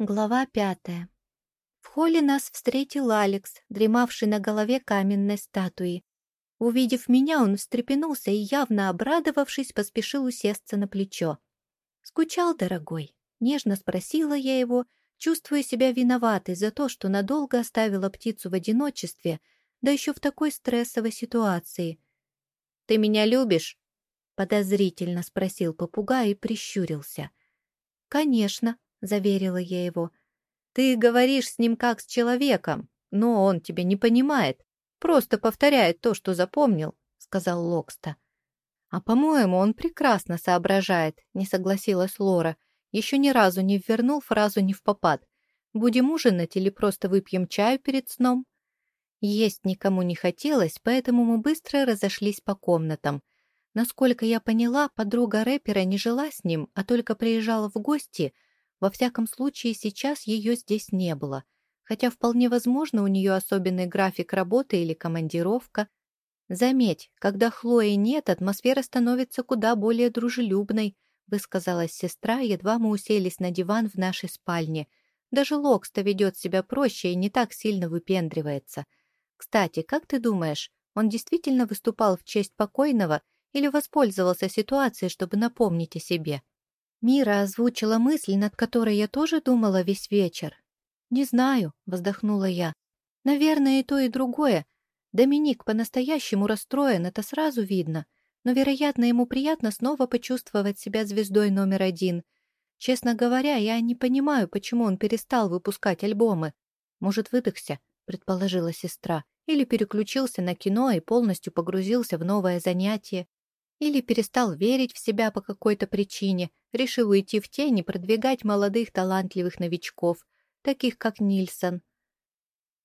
Глава пятая. В холле нас встретил Алекс, дремавший на голове каменной статуи. Увидев меня, он встрепенулся и, явно обрадовавшись, поспешил усесться на плечо. «Скучал, дорогой?» — нежно спросила я его, чувствуя себя виноватой за то, что надолго оставила птицу в одиночестве, да еще в такой стрессовой ситуации. «Ты меня любишь?» — подозрительно спросил попугай и прищурился. «Конечно», — заверила я его. «Ты говоришь с ним как с человеком, но он тебя не понимает, просто повторяет то, что запомнил», — сказал Локста. «А, по-моему, он прекрасно соображает», — не согласилась Лора. Еще ни разу не ввернул фразу не в попад. «Будем ужинать или просто выпьем чаю перед сном?» Есть никому не хотелось, поэтому мы быстро разошлись по комнатам. Насколько я поняла, подруга рэпера не жила с ним, а только приезжала в гости — во всяком случае, сейчас ее здесь не было, хотя вполне возможно у нее особенный график работы или командировка. Заметь, когда Хлои нет, атмосфера становится куда более дружелюбной, высказалась сестра, едва мы уселись на диван в нашей спальне. Даже Локста ведет себя проще и не так сильно выпендривается. Кстати, как ты думаешь, он действительно выступал в честь покойного или воспользовался ситуацией, чтобы напомнить о себе? Мира озвучила мысль, над которой я тоже думала весь вечер. «Не знаю», — вздохнула я. «Наверное, и то, и другое. Доминик по-настоящему расстроен, это сразу видно. Но, вероятно, ему приятно снова почувствовать себя звездой номер один. Честно говоря, я не понимаю, почему он перестал выпускать альбомы. Может, выдохся?» — предположила сестра. «Или переключился на кино и полностью погрузился в новое занятие. Или перестал верить в себя по какой-то причине, решил уйти в тень и продвигать молодых талантливых новичков, таких как Нильсон.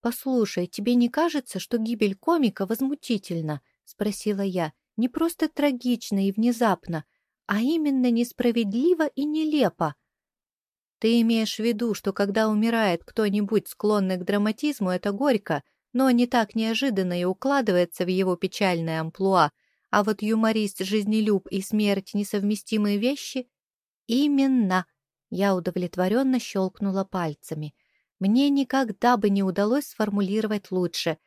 «Послушай, тебе не кажется, что гибель комика возмутительна?» — спросила я. «Не просто трагично и внезапно, а именно несправедливо и нелепо». «Ты имеешь в виду, что когда умирает кто-нибудь склонный к драматизму, это горько, но не так неожиданно и укладывается в его печальное амплуа, а вот юморист, жизнелюб и смерть — несовместимые вещи? Именно. Я удовлетворенно щелкнула пальцами. Мне никогда бы не удалось сформулировать лучше.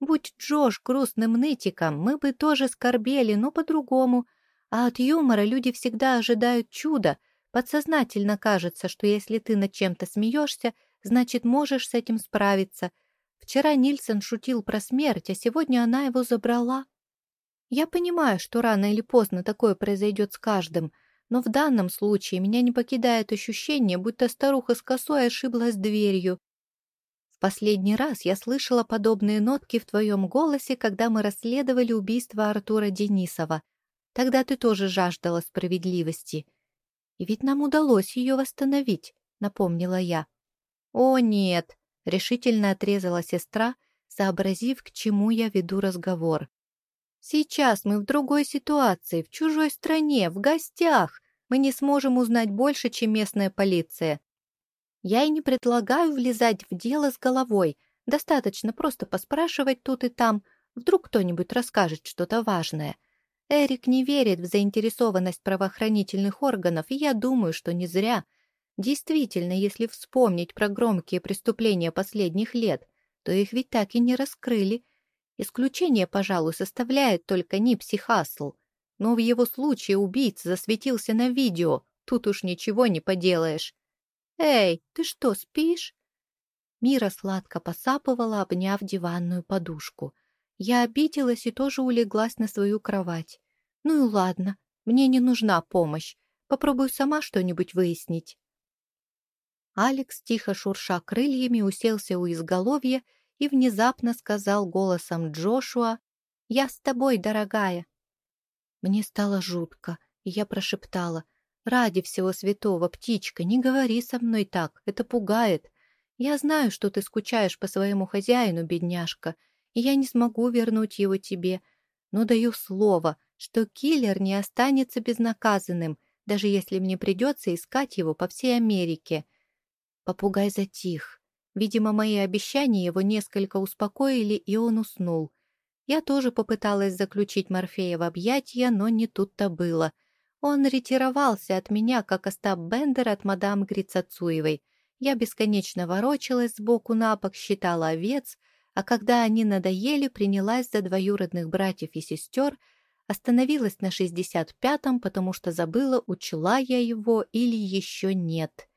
Будь Джош грустным нытиком, мы бы тоже скорбели, но по-другому. А от юмора люди всегда ожидают чуда. Подсознательно кажется, что если ты над чем-то смеешься, значит, можешь с этим справиться. Вчера Нильсон шутил про смерть, а сегодня она его забрала. Я понимаю, что рано или поздно такое произойдет с каждым, но в данном случае меня не покидает ощущение, будто старуха с косой ошиблась дверью. В последний раз я слышала подобные нотки в твоем голосе, когда мы расследовали убийство Артура Денисова. Тогда ты тоже жаждала справедливости. И ведь нам удалось ее восстановить, напомнила я. О, нет, решительно отрезала сестра, сообразив, к чему я веду разговор. Сейчас мы в другой ситуации, в чужой стране, в гостях. Мы не сможем узнать больше, чем местная полиция. Я и не предлагаю влезать в дело с головой. Достаточно просто поспрашивать тут и там. Вдруг кто-нибудь расскажет что-то важное. Эрик не верит в заинтересованность правоохранительных органов, и я думаю, что не зря. Действительно, если вспомнить про громкие преступления последних лет, то их ведь так и не раскрыли, Исключение, пожалуй, составляет только Нипси Хасл. Но в его случае убийца засветился на видео, тут уж ничего не поделаешь. «Эй, ты что, спишь?» Мира сладко посапывала, обняв диванную подушку. Я обиделась и тоже улеглась на свою кровать. «Ну и ладно, мне не нужна помощь. Попробую сама что-нибудь выяснить». Алекс, тихо шурша крыльями, уселся у изголовья и внезапно сказал голосом Джошуа «Я с тобой, дорогая». Мне стало жутко, и я прошептала «Ради всего святого, птичка, не говори со мной так, это пугает. Я знаю, что ты скучаешь по своему хозяину, бедняжка, и я не смогу вернуть его тебе, но даю слово, что киллер не останется безнаказанным, даже если мне придется искать его по всей Америке». Попугай затих. Видимо, мои обещания его несколько успокоили, и он уснул. Я тоже попыталась заключить Морфея в объятия, но не тут-то было. Он ретировался от меня, как Остап Бендер от мадам Грицацуевой. Я бесконечно ворочалась сбоку на бок, считала овец, а когда они надоели, принялась за двоюродных братьев и сестер, остановилась на 65-м, потому что забыла, учла я его или еще нет.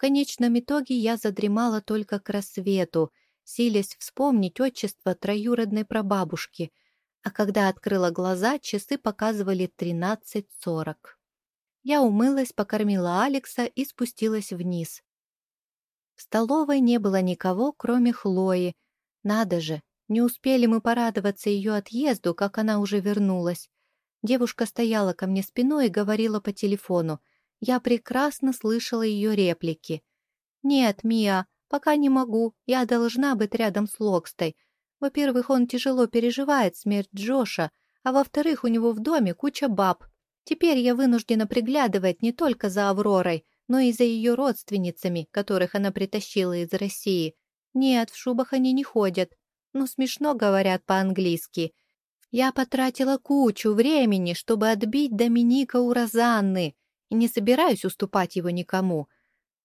Конечном итоге я задремала только к рассвету, силясь вспомнить отчество троюродной прабабушки, а когда открыла глаза, часы показывали 13.40. Я умылась, покормила Алекса и спустилась вниз. В столовой не было никого, кроме Хлои. Надо же, не успели мы порадоваться ее отъезду, как она уже вернулась. Девушка стояла ко мне спиной и говорила по телефону. Я прекрасно слышала ее реплики. «Нет, Мия, пока не могу. Я должна быть рядом с Локстой. Во-первых, он тяжело переживает смерть Джоша, а во-вторых, у него в доме куча баб, Теперь я вынуждена приглядывать не только за Авророй, но и за ее родственницами, которых она притащила из России. Нет, в шубах они не ходят, но смешно говорят по-английски. Я потратила кучу времени, чтобы отбить Доминика у Розанны, и не собираюсь уступать его никому.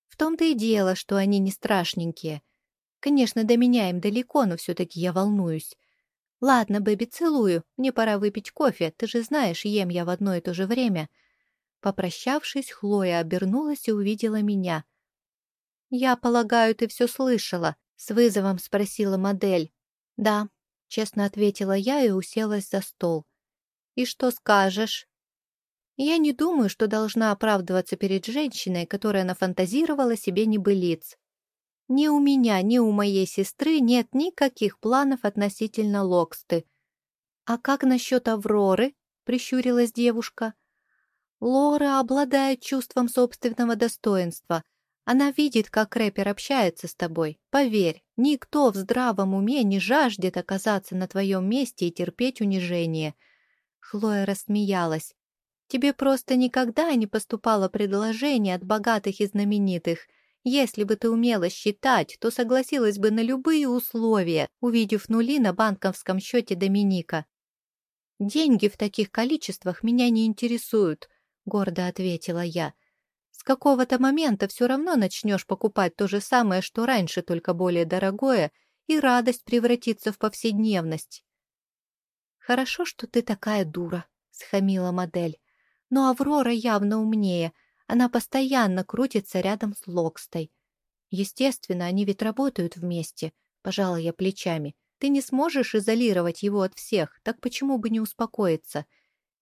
В том-то и дело, что они не страшненькие. Конечно, до меня им далеко, но все-таки я волнуюсь. «Ладно, Бэби, целую. Мне пора выпить кофе. Ты же знаешь, ем я в одно и то же время». Попрощавшись, Хлоя обернулась и увидела меня. «Я полагаю, ты все слышала?» — с вызовом спросила модель. «Да», — честно ответила я и уселась за стол. «И что скажешь?» «Я не думаю, что должна оправдываться перед женщиной, которая нафантазировала себе небылиц. Ни у меня, ни у моей сестры нет никаких планов относительно Локсты. «А как насчет Авроры?» — прищурилась девушка. «Лора обладает чувством собственного достоинства. Она видит, как рэпер общается с тобой. Поверь, никто в здравом уме не жаждет оказаться на твоем месте и терпеть унижение». Хлоя рассмеялась. «Тебе просто никогда не поступало предложение от богатых и знаменитых. Если бы ты умела считать, то согласилась бы на любые условия, увидев нули на банковском счете Доминика. «Деньги в таких количествах меня не интересуют», — гордо ответила я. «С какого-то момента все равно начнешь покупать то же самое, что раньше, только более дорогое, и радость превратится в повседневность». «Хорошо, что ты такая дура», — схамила модель. «Но Аврора явно умнее — она постоянно крутится рядом с Локстой. Естественно, они ведь работают вместе, пожала я плечами. Ты не сможешь изолировать его от всех, так почему бы не успокоиться?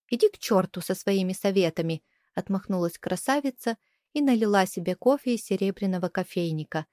Иди к черту со своими советами, отмахнулась красавица и налила себе кофе из серебряного кофейника.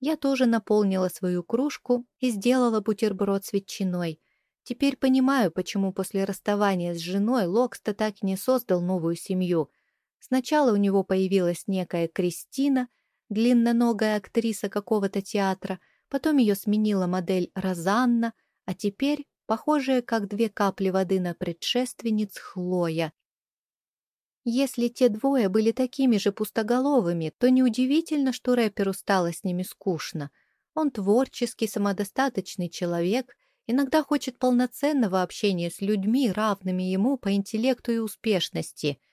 Я тоже наполнила свою кружку и сделала бутерброд с ветчиной. Теперь понимаю, почему после расставания с женой Локста так и не создал новую семью. Сначала у него появилась некая Кристина, длинноногая актриса какого-то театра, потом ее сменила модель Розанна, а теперь похожая как две капли воды на предшественниц Хлоя. Если те двое были такими же пустоголовыми, то неудивительно, что рэперу стало с ними скучно. Он творческий, самодостаточный человек, иногда хочет полноценного общения с людьми, равными ему по интеллекту и успешности –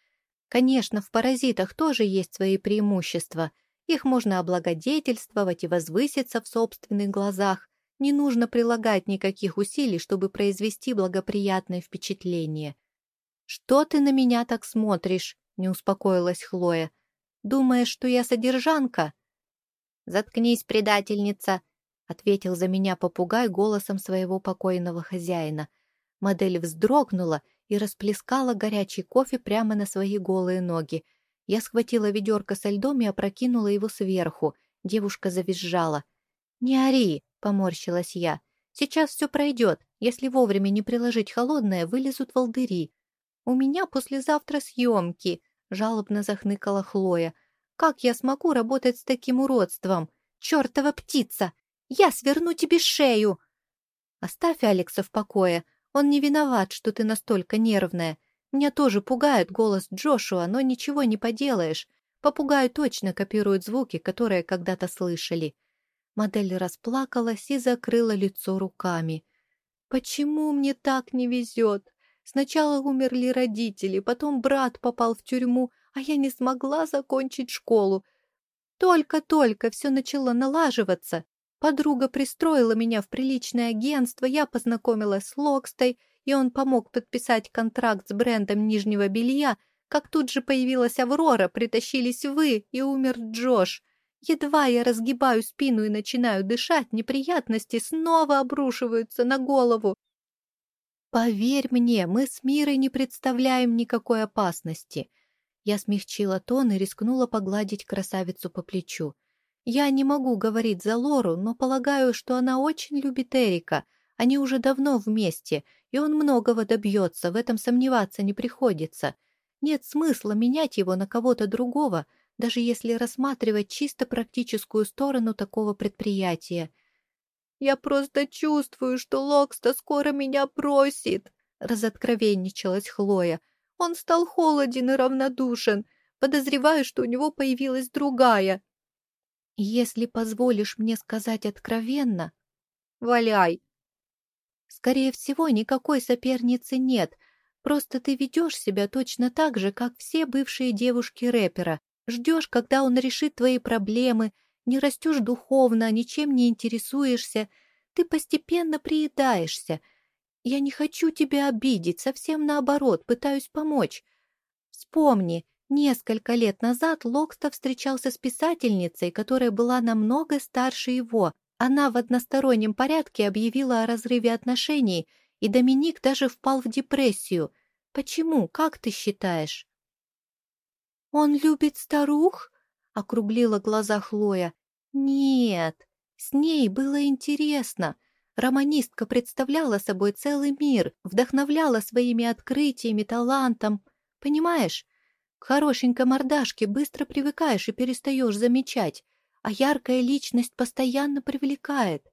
Конечно, в паразитах тоже есть свои преимущества. Их можно облагодетельствовать и возвыситься в собственных глазах. Не нужно прилагать никаких усилий, чтобы произвести благоприятное впечатление. «Что ты на меня так смотришь?» — не успокоилась Хлоя. «Думаешь, что я содержанка?» «Заткнись, предательница!» — ответил за меня попугай голосом своего покойного хозяина. Модель вздрогнула и расплескала горячий кофе прямо на свои голые ноги. Я схватила ведерко со льдом и опрокинула его сверху. Девушка завизжала. «Не ори!» — поморщилась я. «Сейчас все пройдет. Если вовремя не приложить холодное, вылезут волдыри. У меня послезавтра съемки!» — жалобно захныкала Хлоя. «Как я смогу работать с таким уродством? Чертова птица! Я сверну тебе шею!» «Оставь Алекса в покое!» Он не виноват, что ты настолько нервная. Меня тоже пугает голос Джошуа, но ничего не поделаешь. Попугаи точно копируют звуки, которые когда-то слышали. Модель расплакалась и закрыла лицо руками. «Почему мне так не везет? Сначала умерли родители, потом брат попал в тюрьму, а я не смогла закончить школу. Только-только все начало налаживаться. Подруга пристроила меня в приличное агентство, я познакомилась с Локстой, и он помог подписать контракт с брендом нижнего белья, как тут же появилась Аврора, притащились вы, и умер Джош. Едва я разгибаю спину и начинаю дышать, неприятности снова обрушиваются на голову. Поверь мне, мы с Мирой не представляем никакой опасности. Я смягчила тон и рискнула погладить красавицу по плечу. Я не могу говорить за Лору, но полагаю, что она очень любит Эрика. Они уже давно вместе, и он многого добьется, в этом сомневаться не приходится. Нет смысла менять его на кого-то другого, даже если рассматривать чисто практическую сторону такого предприятия. «Я просто чувствую, что Локста скоро меня бросит», — разоткровенничалась Хлоя. «Он стал холоден и равнодушен. Подозреваю, что у него появилась другая». «Если позволишь мне сказать откровенно...» «Валяй!» «Скорее всего, никакой соперницы нет, просто ты ведешь себя точно так же, как все бывшие девушки рэпера. Ждешь, когда он решит твои проблемы, не растешь духовно, ничем не интересуешься. Ты постепенно приедаешься. Я не хочу тебя обидеть, совсем наоборот, пытаюсь помочь. Вспомни, Несколько лет назад Локста встречался с писательницей, которая была намного старше его. Она в одностороннем порядке объявила о разрыве отношений, и Доминик даже впал в депрессию. Почему, как ты считаешь? «Он любит старух?» — округлила глаза Хлоя. «Нет, с ней было интересно. Романистка представляла собой целый мир, вдохновляла своими открытиями, талантом. Понимаешь, к хорошенькой мордашке быстро привыкаешь и перестаешь замечать, а яркая личность постоянно привлекает.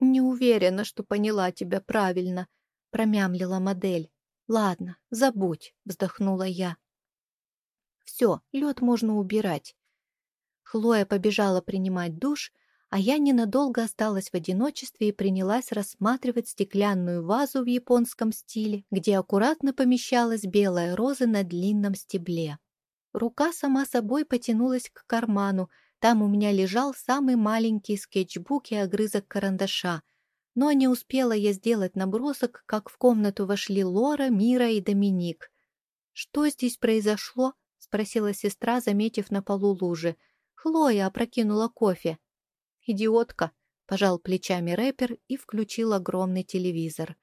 «Не уверена, что поняла тебя правильно», — промямлила модель. «Ладно, забудь», — вздохнула я. «Все, лед можно убирать». Хлоя побежала принимать душ, а я ненадолго осталась в одиночестве и принялась рассматривать стеклянную вазу в японском стиле, где аккуратно помещалась белая роза на длинном стебле. Рука сама собой потянулась к карману, там у меня лежал самый маленький скетчбук и огрызок карандаша. Но не успела я сделать набросок, как в комнату вошли Лора, Мира и Доминик. «Что здесь произошло?» — спросила сестра, заметив на полу лужи. Хлоя опрокинула кофе. «Идиотка!» — пожал плечами рэпер и включил огромный телевизор.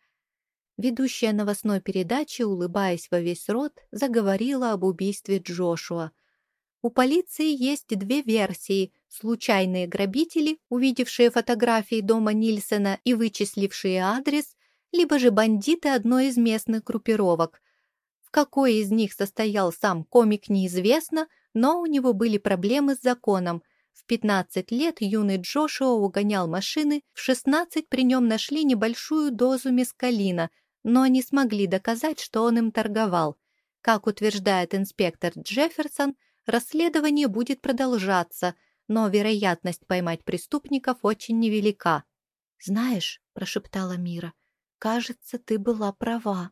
Ведущая новостной передачи, улыбаясь во весь рот, заговорила об убийстве Джошуа. У полиции есть две версии – случайные грабители, увидевшие фотографии дома Нильсена и вычислившие адрес, либо же бандиты одной из местных группировок. В какой из них состоял сам комик неизвестно, но у него были проблемы с законом – в 15 лет юный Джошуа угонял машины, в 16 при нем нашли небольшую дозу мескалина, но не смогли доказать, что он им торговал. Как утверждает инспектор Джефферсон, расследование будет продолжаться, но вероятность поймать преступников очень невелика. «Знаешь», — прошептала Мира, — «кажется, ты была права».